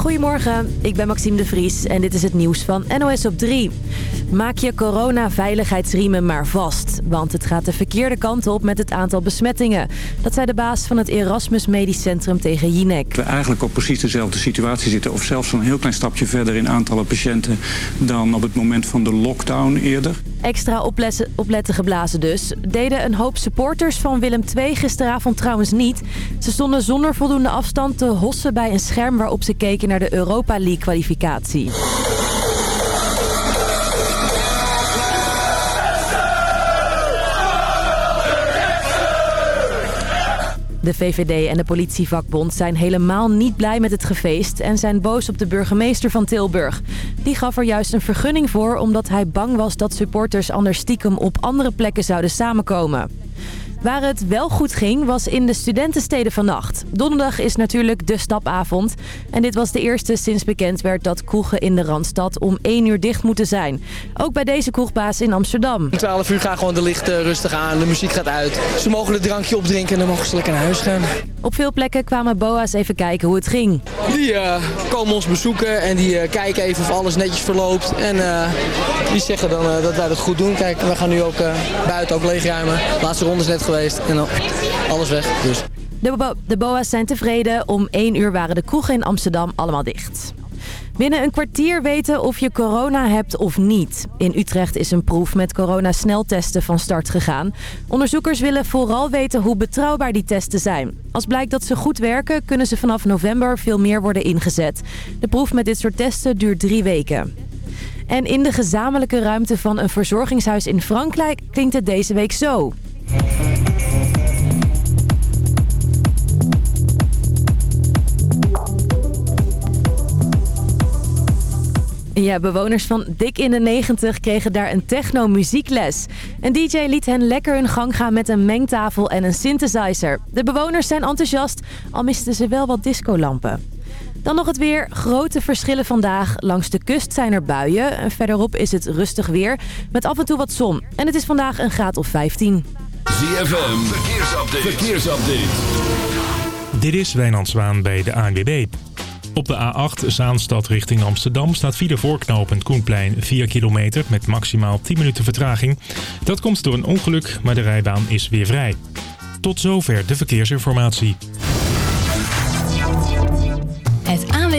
Goedemorgen, ik ben Maxime de Vries en dit is het nieuws van NOS op 3. Maak je corona-veiligheidsriemen maar vast, want het gaat de verkeerde kant op met het aantal besmettingen. Dat zei de baas van het Erasmus Medisch Centrum tegen Jinek. We eigenlijk op precies dezelfde situatie zitten, of zelfs een heel klein stapje verder in aantallen patiënten dan op het moment van de lockdown eerder. Extra opletten, opletten geblazen dus. Deden een hoop supporters van Willem II gisteravond trouwens niet. Ze stonden zonder voldoende afstand te hossen bij een scherm waarop ze keken naar de Europa League kwalificatie. De VVD en de politievakbond zijn helemaal niet blij met het gefeest... en zijn boos op de burgemeester van Tilburg. Die gaf er juist een vergunning voor omdat hij bang was dat supporters anders stiekem op andere plekken zouden samenkomen. Waar het wel goed ging was in de studentensteden vannacht. Donderdag is natuurlijk de stapavond. En dit was de eerste sinds bekend werd dat kroegen in de Randstad om 1 uur dicht moeten zijn. Ook bij deze kroegbaas in Amsterdam. Om 12 uur gaan gewoon de lichten rustig aan, de muziek gaat uit. Ze mogen het drankje opdrinken en dan mogen ze lekker naar huis gaan. Op veel plekken kwamen boa's even kijken hoe het ging. Die uh, komen ons bezoeken en die uh, kijken even of alles netjes verloopt. En uh, die zeggen dan dat wij dat goed doen. Kijk, we gaan nu ook buiten ook leegruimen. De laatste ronde is net en dan alles weg. Dus. De, bo boa's zijn tevreden. Om 1 uur waren de kroegen in Amsterdam allemaal dicht. Binnen een kwartier weten of je corona hebt of niet. In Utrecht is een proef met corona-sneltesten van start gegaan. Onderzoekers willen vooral weten hoe betrouwbaar die testen zijn. Als blijkt dat ze goed werken, kunnen ze vanaf november veel meer worden ingezet. De proef met dit soort testen duurt drie weken. En in de gezamenlijke ruimte van een verzorgingshuis in Frankrijk klinkt het deze week zo. Ja, bewoners van dik in de 90 kregen daar een techno-muziekles. Een DJ liet hen lekker hun gang gaan met een mengtafel en een synthesizer. De bewoners zijn enthousiast, al misten ze wel wat discolampen. Dan nog het weer. Grote verschillen vandaag. Langs de kust zijn er buien. En verderop is het rustig weer met af en toe wat zon. En het is vandaag een graad of 15. ZFM, verkeersupdate. verkeersupdate. Dit is Wijnand Zwaan bij de ANWB. Op de A8 Zaanstad richting Amsterdam staat via voorknopend Koenplein 4 kilometer met maximaal 10 minuten vertraging. Dat komt door een ongeluk, maar de rijbaan is weer vrij. Tot zover de verkeersinformatie.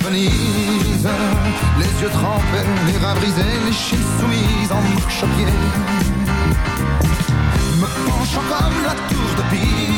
Venise. Les yeux trempés, les reins brisés, les chines soumises en marche pied Me penchant comme la tour de Pise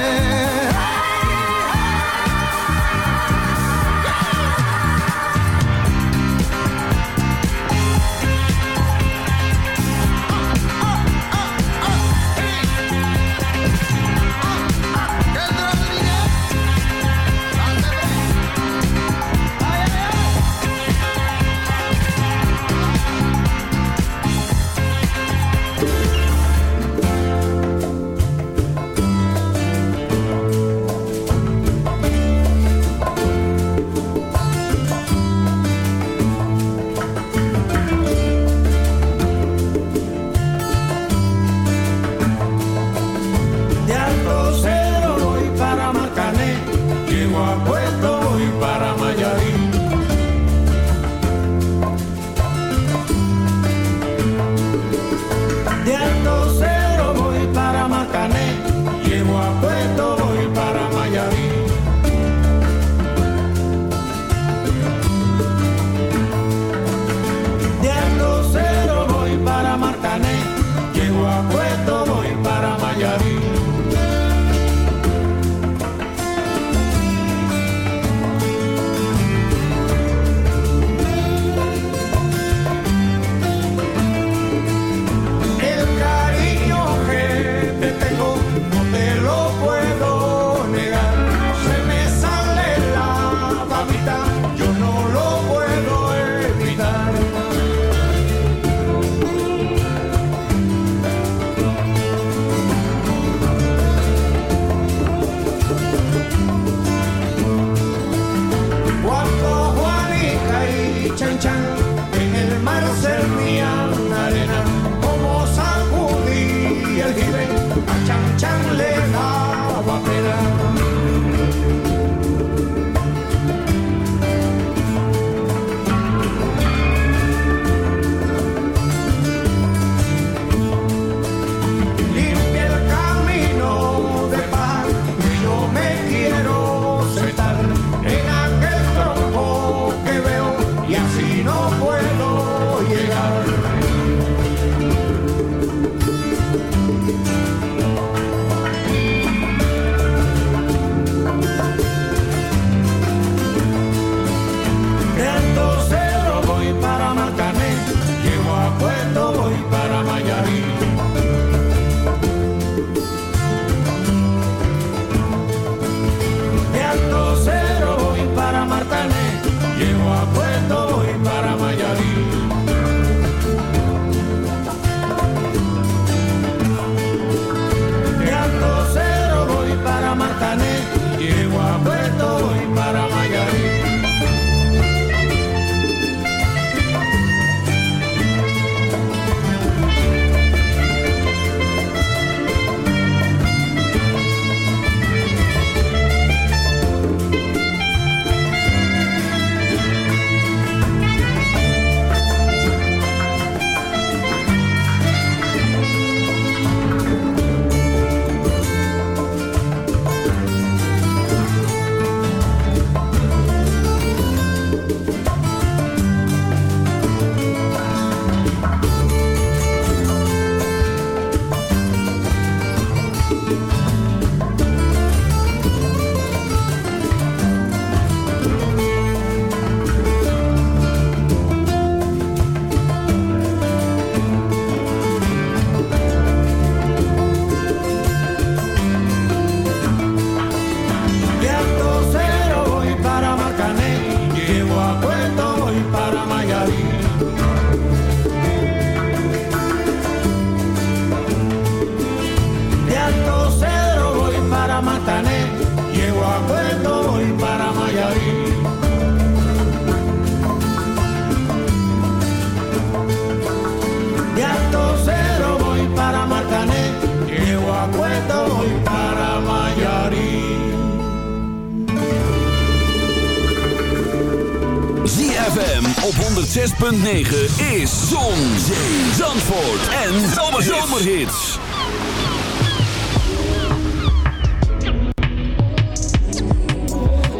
106.9 is Zon, Zee, Zandvoort en Zomerhits.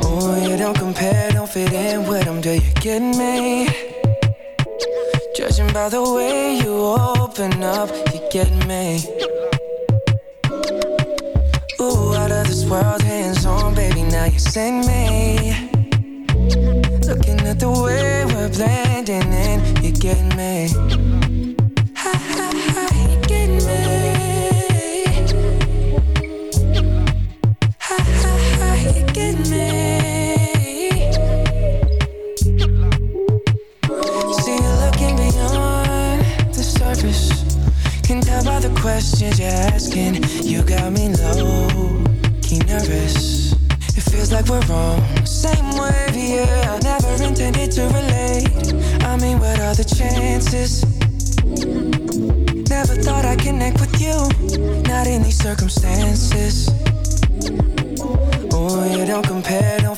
Oh, you don't compare, don't fit in with them, do you get me? Judging by the way you open up, you get me. Oh out of this world, hands on, baby, now you send me. Looking at the way we're playing Get me.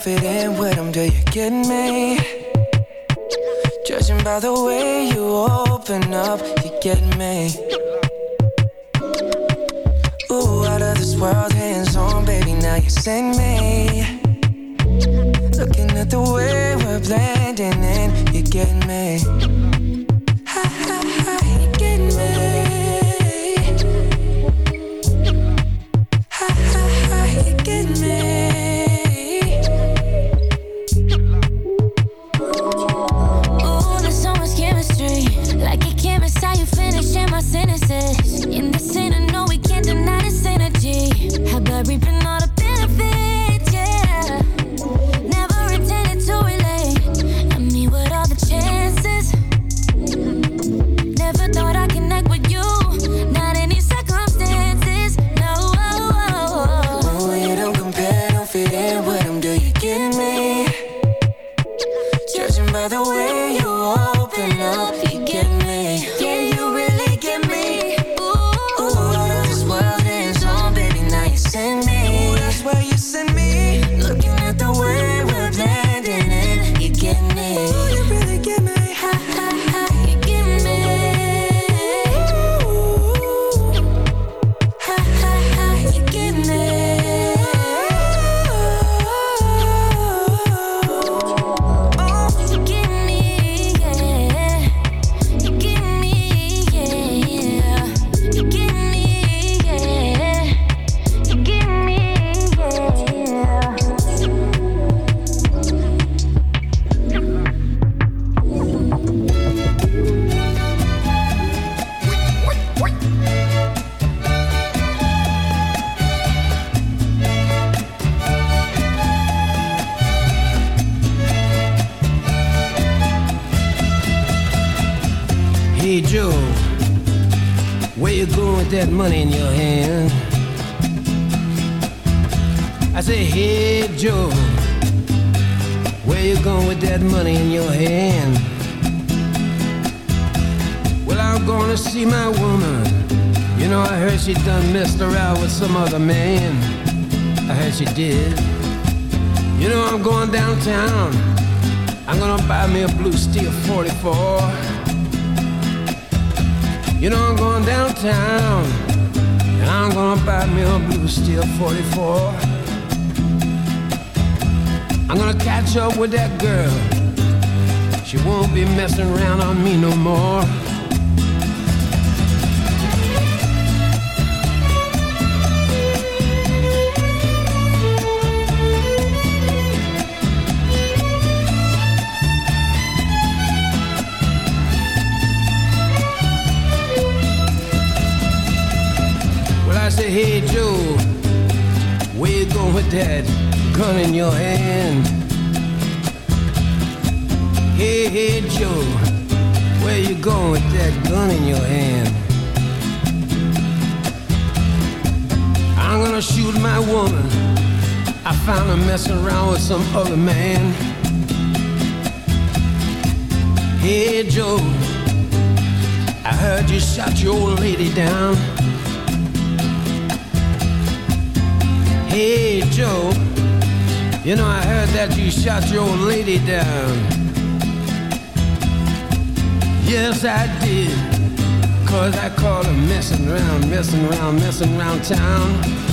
confident with them, do you get me? Judging by the way you open up, you get me. Ooh, out of this world, hands on, baby, now you sing me. Looking at the way we're blending in, you get me. Ha ha ha, you get me. in your hand. I'm gonna shoot my woman. I found her messing around with some other man. Hey Joe, I heard you shot your old lady down. Hey Joe, you know I heard that you shot your old lady down. Yes, I did. Cause I call it messing around, messing around, messing around town.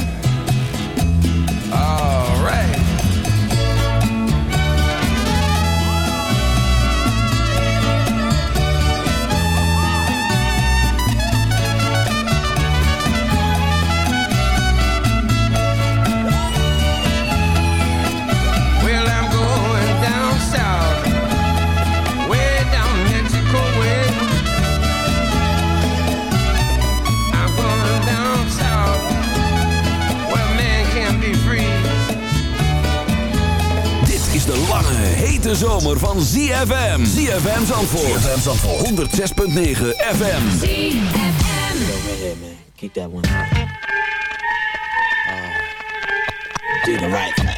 Hete zomer van ZFM. ZFM Zandvoort. ZFM Zandvoort. 106.9 FM. Go right ahead, man. Keep that one. Uh, do the right thing.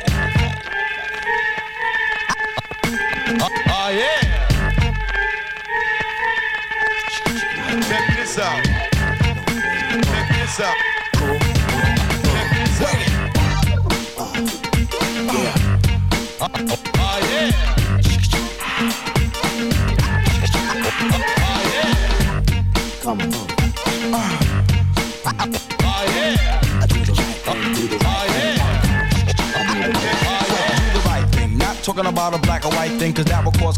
Oh, yeah. Check this out. White thing, cause that will cause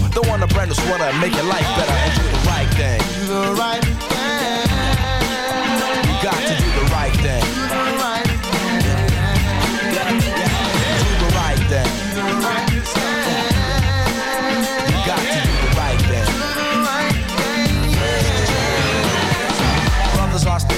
don't want a brand new sweater and make your life better and do the right thing. Do the right thing. You got to do the right thing.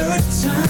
third time.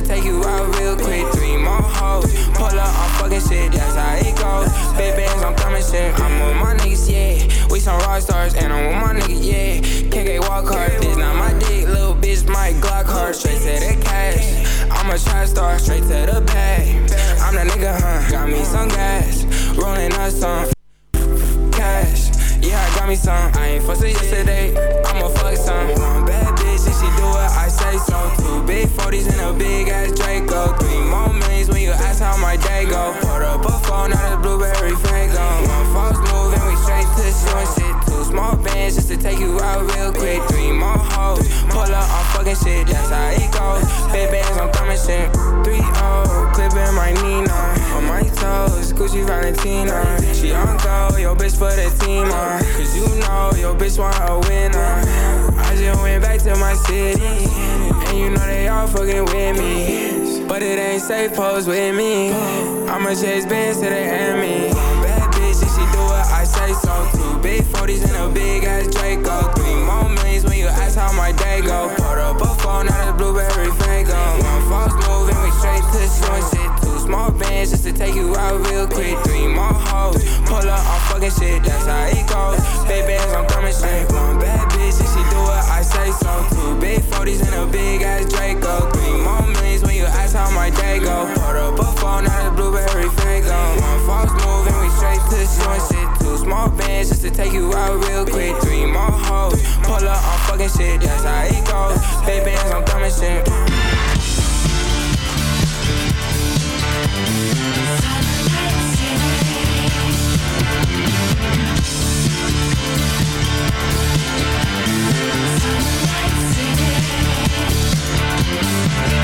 To take you out real quick. Three more hoes, pull up on fucking shit, that's how it goes. Big bands, I'm coming shit. I'm with my niggas, yeah. We some rock stars, and I'm with my niggas, yeah. KK walk hard, bitch, not my dick, little bitch, my Glock hard, straight to the cash. I'm a trap star, straight to the bag. I'm the nigga, huh? Got me some gas, rolling up some cash. Yeah, I got me some. I ain't fussing yesterday. I'ma fuck some. Two big 40s and a big ass Draco. Three more millions when you ask how my day go. Put up a phone, not a blueberry fango. One move and we straight to short shit. Two small bands just to take you out real quick. Three more hoes. Pull up on fucking shit. That's how it goes. Big bands, I'm coming shit. Three O, clipping my Nina. On my toes, Gucci Valentina. She on go, yo bitch for the team, uh. Cause you know your bitch want a winner. I just went back to my city. And you know they all fucking with me. But it ain't safe, pose with me. I'ma chase bands to the enemy. Bad bitch, and she do what I say so. Two big 40s and a big ass Draco. Three more millions when you ask how my day go. Put up a phone, not a blueberry fango. One false move and we straight to short shit. Two small bands just to take you out real quick. Three more hoes, pull up on fucking shit. That's take you out real quick. Three more hoes, pull up on fucking shit. That's how it goes. Bands, I'm coming shit. Waiting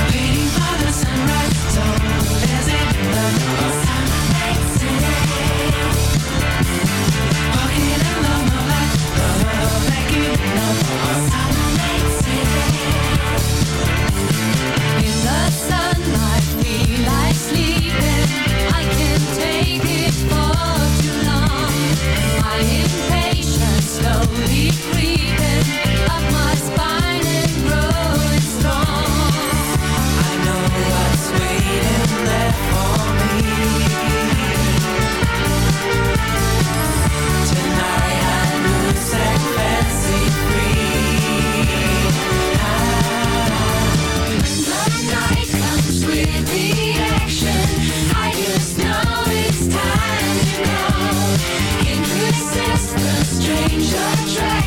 my impatience slowly. strange attraction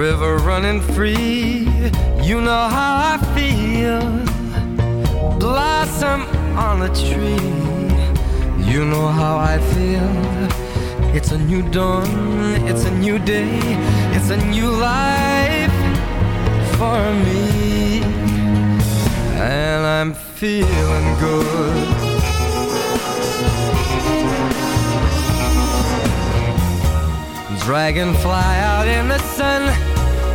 River running free, you know how I feel. Blossom on a tree, you know how I feel. It's a new dawn, it's a new day, it's a new life for me. And I'm feeling good. Dragonfly out in the sun.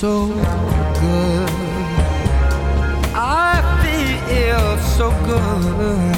so good. I feel so good.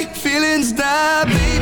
feelings that baby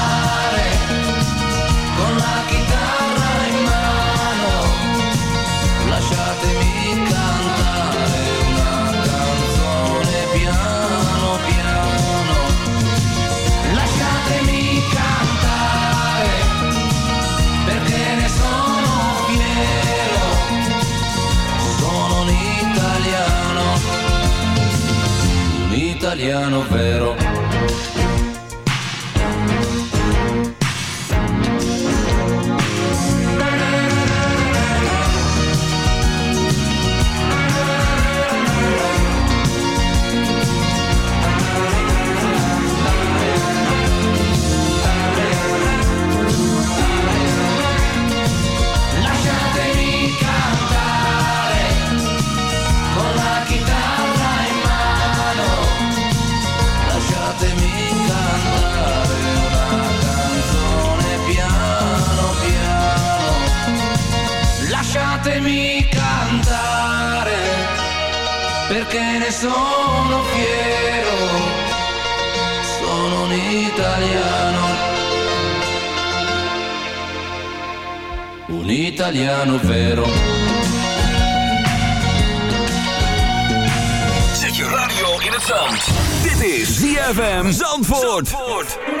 italiano vero. Italiano vero. Zet je radio in het zand. Dit is ZFM Zandvoort. Check